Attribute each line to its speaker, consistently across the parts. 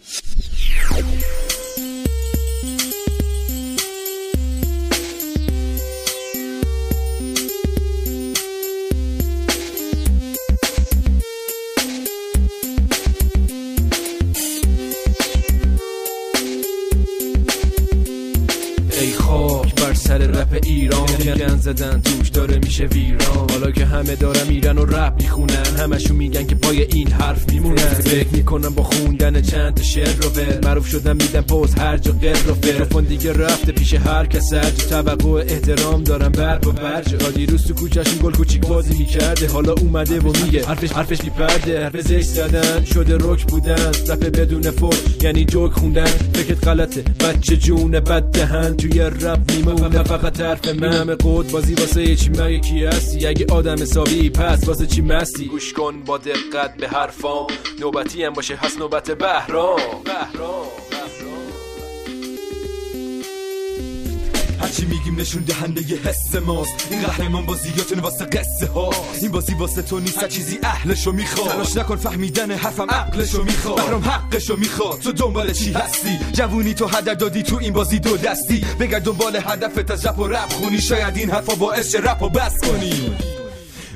Speaker 1: you سر رپ ایران. گن زدن توش داره میشه ویران. حالا که همه دارم ایران و رپ می‌خونن. همشون میگن که پای این حرف میمونن. فکر می‌کنم با خوندن چند تا شعر رو ول. معروف شدم میدم پوز هر جا غیر و فرفون دیگه رفته پیش هر کس. هر توقع احترام دارم بر با برج دیروز تو کوچهشون گل کوچیک بازی می‌کرده. حالا اومده و میگه حرفش حرفش بیپرده. حرف زشت زدن. شده رک بودن. رپ بدون فوش یعنی جوک خوندن. فکرت غلطه. بچه جون بد دهن. توی رپ میمونه. فقط حرف من همه قد بازی واسه چی؟ مگه کی هستی. اگه آدم حسابی پس واسه چی مستی؟ گوش کن با دقت به حرفام. نوبتی هم باشه هست نوبت بهرام. بهرام.
Speaker 2: هرچی میگیم نشون دهنده ی حس ماست. این قهرمان بازیاتون واسه قصه ها. این بازی واسه تو نیست چیزی اهلشو می‌خواد. تلاش نکن فهمیدن حرفم عقلشو می‌خواد. بهرام حقشو می‌خواد. تو دنبال چی هستی؟ جوونی تو هدر دادی تو این بازی دو دستی. بگرد دنبال هدفت از رپ و رپ خونی. شاید این حرفا باعث رپ و بس کنی.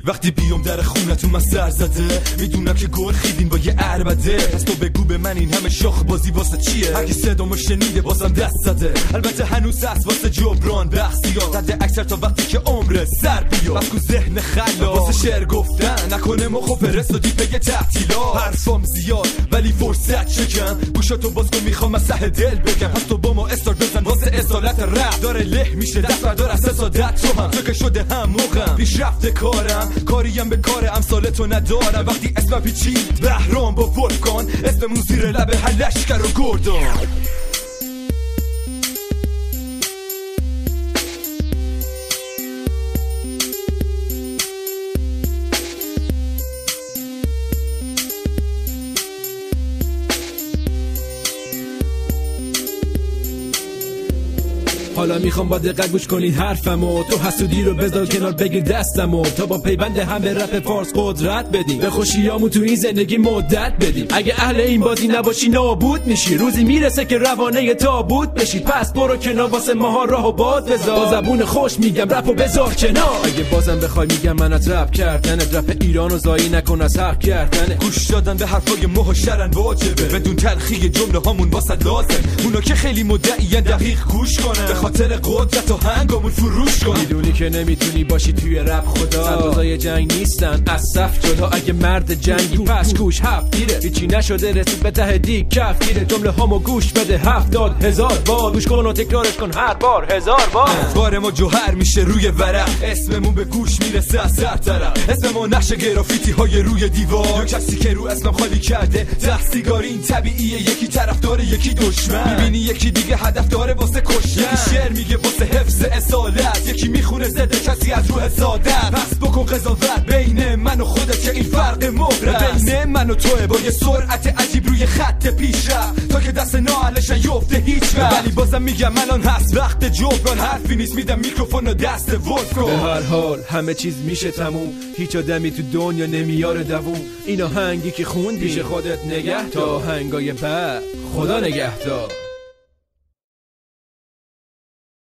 Speaker 2: وقتی بیام در خونتون من سر زده می‌دونم که گل خیدین با یه عربده. پس تو بگو به من این همه شاخ بازی واسه چیه؟ هرکی صدامو شنیده بازم دست زده. البته هنوز هست واسه جبران بحثی ها. زده اکثر تا وقتی که عمر سر بیا. بس کو ذهن خلا. واسه شعر گفتن نکنه مخو فرستادی بگه تعطیلا حرفام زیاد ولی فرصت چکم گوشاتو باز کن می‌خوام از دل بگم پس تو با ما استارت بزن. واسه اصالت داره له میشه دست بردار از حسادت تو هم تو که شده هم موقعم. پیشرفت کارم. کاریم به کار امثال تو ندارم. وقتی اسم پیچید بهرام با ولکان اسم موزیر لب هلشکر و گردان.
Speaker 1: حالا می‌خوام با دقت گوش کنین حرفمو. تو حسودی رو بذار کنار بگیر دستمو. تا با پیوند هم به رپ فارس قدرت بدیم. به خوشیامو تو این زندگی مدت بدیم. اگه اهل این بازی نباشی نابود میشی. روزی می‌رسه که روانه تابوت بشی. پس برو کنار واسه ماها راهو باد بذار. با زبون خوش میگم رپو بذار کنار. اگه بازم بخوای میگم من رپ کردن رپ ایران و زایی نکن از حق کردن
Speaker 2: گوش دادن به حرفای ماه شرن واجبه. بدون تلخی جمله هامون واسه لازم. اونا که خیلی مدعیان دقیق گوش کنن. خاطر قدرت و هنگامون فروش کن.
Speaker 1: می‌دونی که نمی‌تونی باشی توی رپ خدا. سربازای جنگ نیستن از صف جدا. اگه مرد جنگی پس گوش هفت گیره. هیچی نشده رسید به ته دیگ کف گیره. جمله هامو گوش بده. هفتاد هزار بار. گوش کن و تکرارش کن. هر بار هزار بار.
Speaker 2: بار ما جوهر میشه روی ورق. اسممون به گوش می‌رسه از سر طرف. اسم ما نقش گرافیتی های روی دیوار. یا کسی که رو اسمم خالی کرده. ده سیگاری این طبیعیه. یکی طرف داره یکی دشمن. می‌بینی یکی دیگه هدف داره واسه کشتن. شعر میگه واسه حفظ اصالت. یکی می‌خونه زده کسی از روح سادت پس بکن قضاوت بین من و خودت که این فرق مهر بین من و توه با یه سرعت عجیب روی خط پیش رفت. تا که دست ناهلش یفته هیچ وقت. ولی بازم میگم الان هست. وقت جبران حرفی نیست. میدم میکروفون و دست ولف
Speaker 1: به هر حال همه چیز میشه تموم. هیچ آدمی تو دنیا نمیاره دووم. این آهنگی که خوندی. پیش خودت نگه تا آهنگای بعد خدا نگهدار.